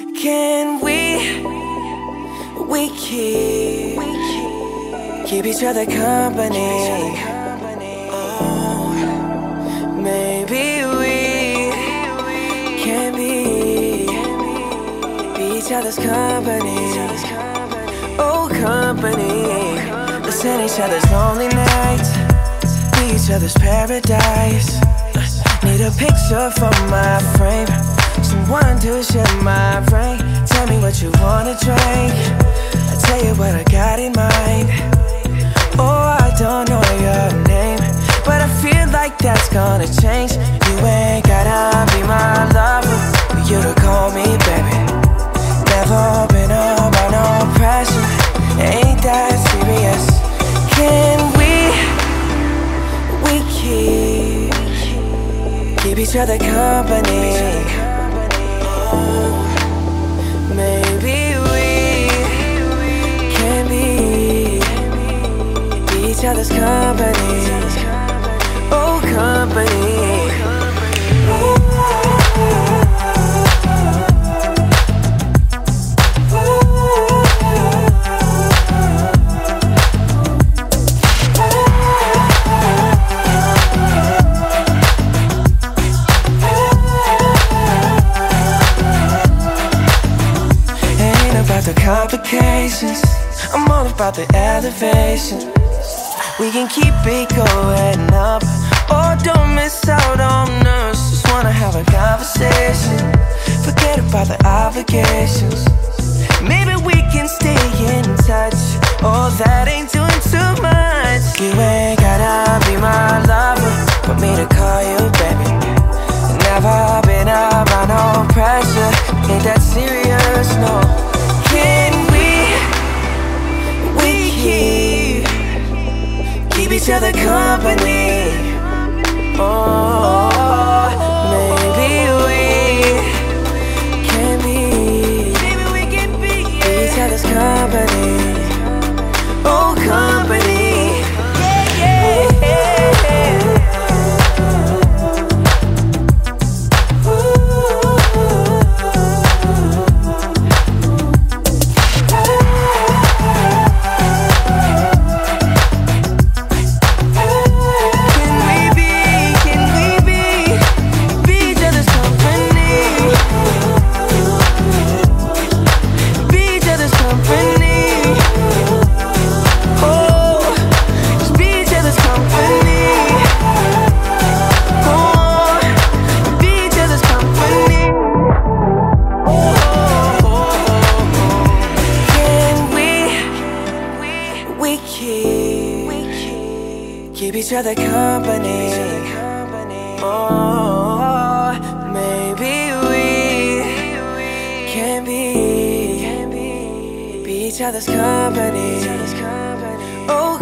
Can we, we keep, keep each other company? Oh, maybe we can be, be each other's company. Oh, company. Listen each other's lonely nights, be each other's paradise. Need a picture for my frame. Someone to share my brain. Tell me what you wanna drink. I tell you what I got in mind. Oh, I don't know your name, but I feel like that's gonna change. You ain't gotta be my lover for you to call me baby. Never been under no pressure. Ain't that serious? Can we? We keep keep each other company. Each other's company. Oh, company. About the complications. I'm all about the elevation. We can keep it going up. Oh, don't miss out on us. Just wanna have a conversation. Forget about the obligations. Each other company. keep each other company. Oh, maybe we can be, be each other's company. Oh,